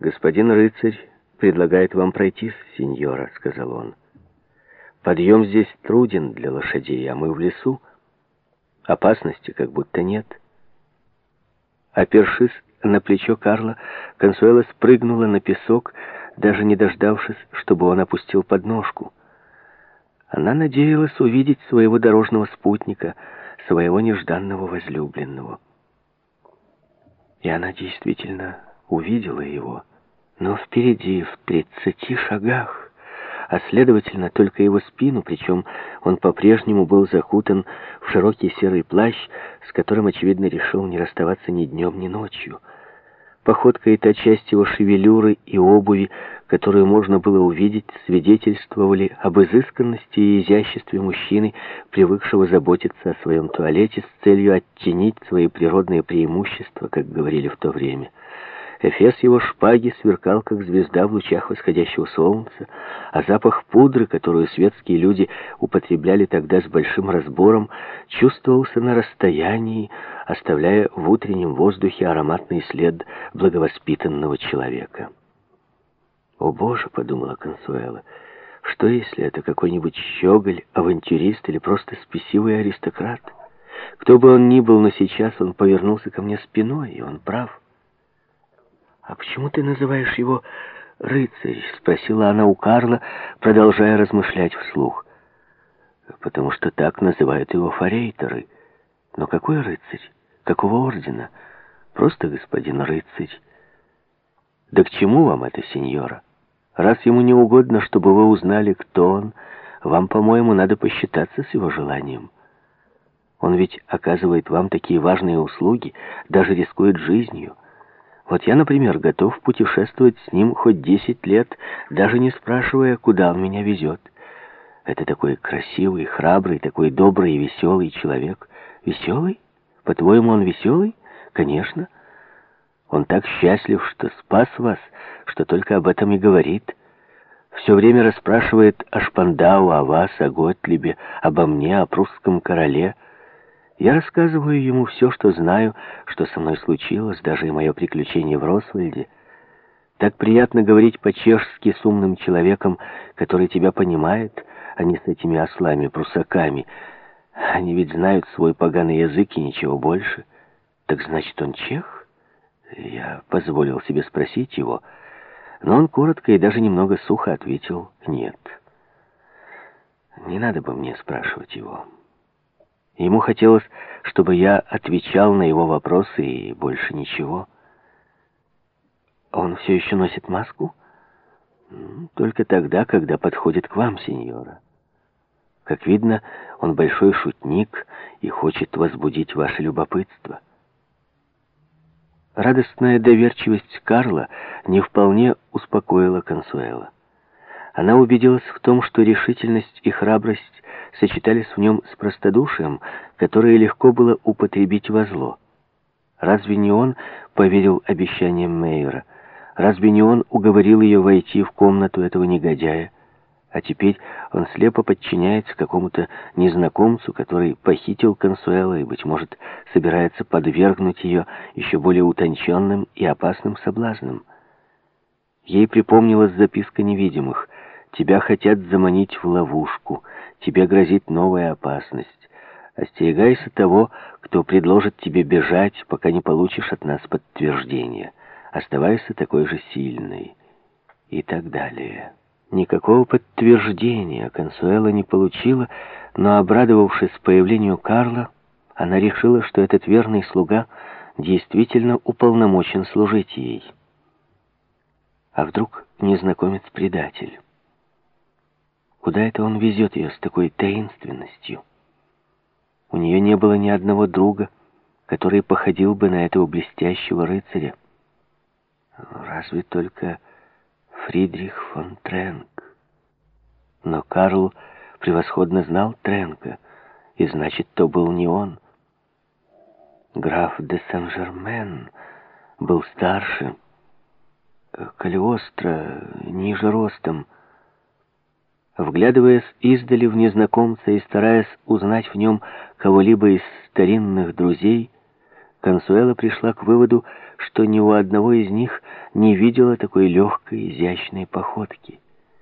«Господин рыцарь предлагает вам пройтись, сеньора», — сказал он. «Подъем здесь труден для лошадей, а мы в лесу. Опасности как будто нет». Опершись на плечо Карла, Консуэла спрыгнула на песок, даже не дождавшись, чтобы он опустил подножку. Она надеялась увидеть своего дорожного спутника, своего нежданного возлюбленного. И она действительно увидела его, но впереди, в тридцати шагах, а следовательно только его спину, причем он по-прежнему был закутан в широкий серый плащ, с которым, очевидно, решил не расставаться ни днем, ни ночью. Походка и та часть его шевелюры и обуви, которую можно было увидеть, свидетельствовали об изысканности и изяществе мужчины, привыкшего заботиться о своем туалете с целью оттенить свои природные преимущества, как говорили в то время. Эфес его шпаги сверкал, как звезда в лучах восходящего солнца, а запах пудры, которую светские люди употребляли тогда с большим разбором, чувствовался на расстоянии, оставляя в утреннем воздухе ароматный след благовоспитанного человека. «О, Боже!» — подумала Консуэла. «Что, если это какой-нибудь щеголь, авантюрист или просто спесивый аристократ? Кто бы он ни был, но сейчас он повернулся ко мне спиной, и он прав». «А почему ты называешь его рыцарь?» — спросила она у Карла, продолжая размышлять вслух. «Потому что так называют его форейтеры. Но какой рыцарь? Какого ордена? Просто господин рыцарь. Да к чему вам это, сеньора? Раз ему не угодно, чтобы вы узнали, кто он, вам, по-моему, надо посчитаться с его желанием. Он ведь оказывает вам такие важные услуги, даже рискует жизнью». Вот я, например, готов путешествовать с ним хоть десять лет, даже не спрашивая, куда он меня везет. Это такой красивый, храбрый, такой добрый и веселый человек. Веселый? По-твоему, он веселый? Конечно. Он так счастлив, что спас вас, что только об этом и говорит. Все время расспрашивает о Шпандау, о вас, о Готлибе, обо мне, о прусском короле. Я рассказываю ему все, что знаю, что со мной случилось, даже и мое приключение в Росвальде. Так приятно говорить по-чешски с умным человеком, который тебя понимает, а не с этими ослами-прусаками. Они ведь знают свой поганый язык и ничего больше. Так значит, он чех? Я позволил себе спросить его, но он коротко и даже немного сухо ответил «нет». Не надо бы мне спрашивать его. Ему хотелось, чтобы я отвечал на его вопросы и больше ничего. Он все еще носит маску? Только тогда, когда подходит к вам, сеньора. Как видно, он большой шутник и хочет возбудить ваше любопытство. Радостная доверчивость Карла не вполне успокоила Консуэла. Она убедилась в том, что решительность и храбрость сочетались в нем с простодушием, которое легко было употребить во зло. Разве не он поверил обещаниям Мейера? Разве не он уговорил ее войти в комнату этого негодяя? А теперь он слепо подчиняется какому-то незнакомцу, который похитил Консуэла и, быть может, собирается подвергнуть ее еще более утонченным и опасным соблазнам. Ей припомнилась записка невидимых — Тебя хотят заманить в ловушку. Тебе грозит новая опасность. Остерегайся того, кто предложит тебе бежать, пока не получишь от нас подтверждения. Оставайся такой же сильной. И так далее. Никакого подтверждения Консуэла не получила, но, обрадовавшись появлению Карла, она решила, что этот верный слуга действительно уполномочен служить ей. А вдруг незнакомец предатель? Куда это он везет ее с такой таинственностью? У нее не было ни одного друга, который походил бы на этого блестящего рыцаря. Разве только Фридрих фон Тренк. Но Карл превосходно знал Тренка, и значит, то был не он. Граф де Сен-Жермен был старше, Калиостро ниже ростом, Вглядываясь издали в незнакомца и стараясь узнать в нем кого-либо из старинных друзей, Консуэла пришла к выводу, что ни у одного из них не видела такой легкой, изящной походки.